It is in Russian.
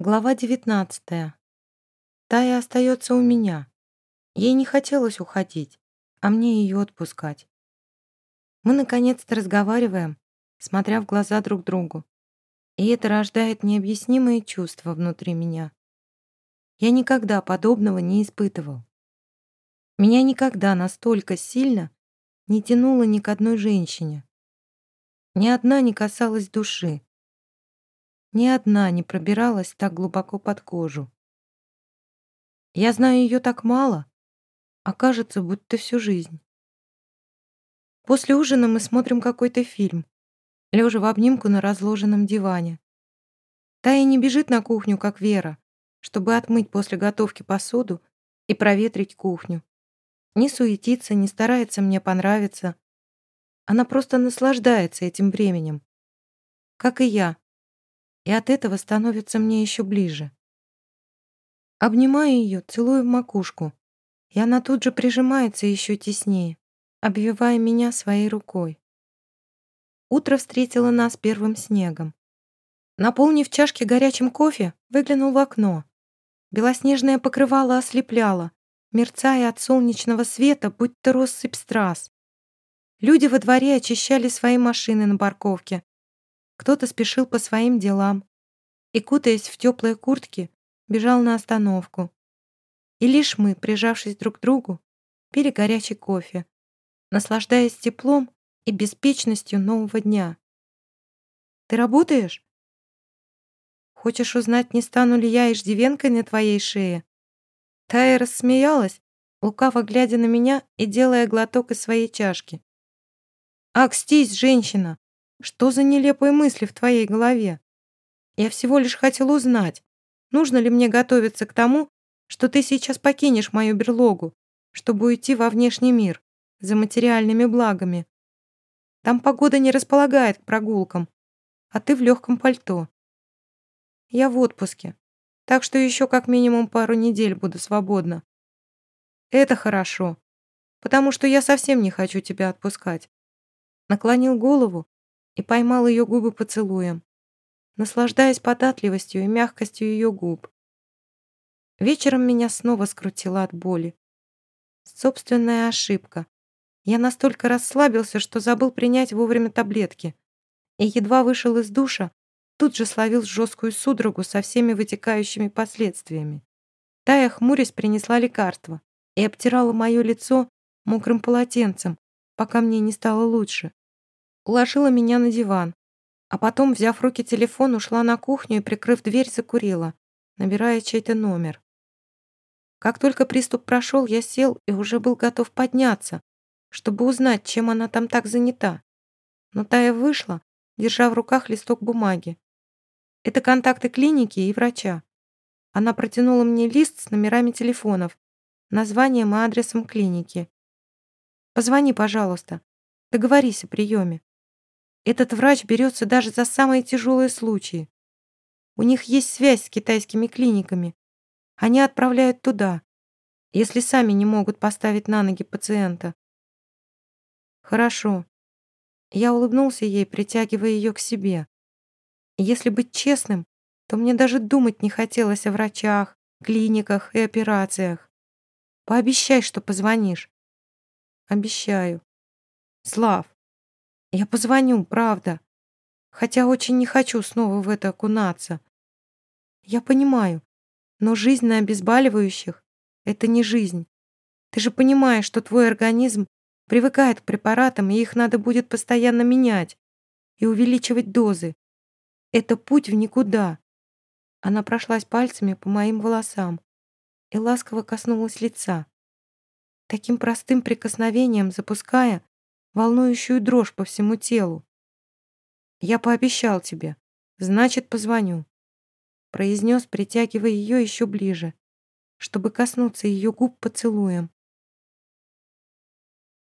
Глава 19. Тая остается у меня. Ей не хотелось уходить, а мне ее отпускать. Мы наконец-то разговариваем, смотря в глаза друг другу. И это рождает необъяснимые чувства внутри меня. Я никогда подобного не испытывал. Меня никогда настолько сильно не тянуло ни к одной женщине. Ни одна не касалась души. Ни одна не пробиралась так глубоко под кожу. Я знаю ее так мало, а кажется, будто всю жизнь. После ужина мы смотрим какой-то фильм, лежа в обнимку на разложенном диване. Тая не бежит на кухню, как Вера, чтобы отмыть после готовки посуду и проветрить кухню. Не суетится, не старается мне понравиться. Она просто наслаждается этим временем. Как и я, и от этого становится мне еще ближе. Обнимаю ее, целую в макушку, и она тут же прижимается еще теснее, обвивая меня своей рукой. Утро встретило нас первым снегом. Наполнив чашки горячим кофе, выглянул в окно. Белоснежное покрывало ослепляло, мерцая от солнечного света, будто россыпь страз. Люди во дворе очищали свои машины на парковке, кто-то спешил по своим делам и, кутаясь в теплые куртки, бежал на остановку. И лишь мы, прижавшись друг к другу, пили горячий кофе, наслаждаясь теплом и беспечностью нового дня. «Ты работаешь?» «Хочешь узнать, не стану ли я иждивенкой на твоей шее?» Тая рассмеялась, лукаво глядя на меня и делая глоток из своей чашки. «Ах, стись, женщина! Что за нелепые мысли в твоей голове? Я всего лишь хотел узнать, нужно ли мне готовиться к тому, что ты сейчас покинешь мою берлогу, чтобы уйти во внешний мир за материальными благами. Там погода не располагает к прогулкам, а ты в легком пальто. Я в отпуске, так что еще как минимум пару недель буду свободна. Это хорошо, потому что я совсем не хочу тебя отпускать. Наклонил голову и поймал ее губы поцелуем, наслаждаясь податливостью и мягкостью ее губ. Вечером меня снова скрутило от боли. Собственная ошибка. Я настолько расслабился, что забыл принять вовремя таблетки. И едва вышел из душа, тут же словил жесткую судорогу со всеми вытекающими последствиями. Тая, хмурясь, принесла лекарство и обтирала мое лицо мокрым полотенцем, пока мне не стало лучше уложила меня на диван, а потом, взяв в руки телефон, ушла на кухню и, прикрыв дверь, закурила, набирая чей-то номер. Как только приступ прошел, я сел и уже был готов подняться, чтобы узнать, чем она там так занята. Но Тая вышла, держа в руках листок бумаги. Это контакты клиники и врача. Она протянула мне лист с номерами телефонов, названием и адресом клиники. «Позвони, пожалуйста. Договорись о приеме. Этот врач берется даже за самые тяжелые случаи. У них есть связь с китайскими клиниками. Они отправляют туда, если сами не могут поставить на ноги пациента. Хорошо. Я улыбнулся ей, притягивая ее к себе. Если быть честным, то мне даже думать не хотелось о врачах, клиниках и операциях. Пообещай, что позвонишь. Обещаю. Слав, я позвоню, правда. Хотя очень не хочу снова в это окунаться. Я понимаю, но жизнь на обезболивающих — это не жизнь. Ты же понимаешь, что твой организм привыкает к препаратам, и их надо будет постоянно менять и увеличивать дозы. Это путь в никуда. Она прошлась пальцами по моим волосам и ласково коснулась лица. Таким простым прикосновением запуская волнующую дрожь по всему телу. «Я пообещал тебе, значит, позвоню», произнес, притягивая ее еще ближе, чтобы коснуться ее губ поцелуем.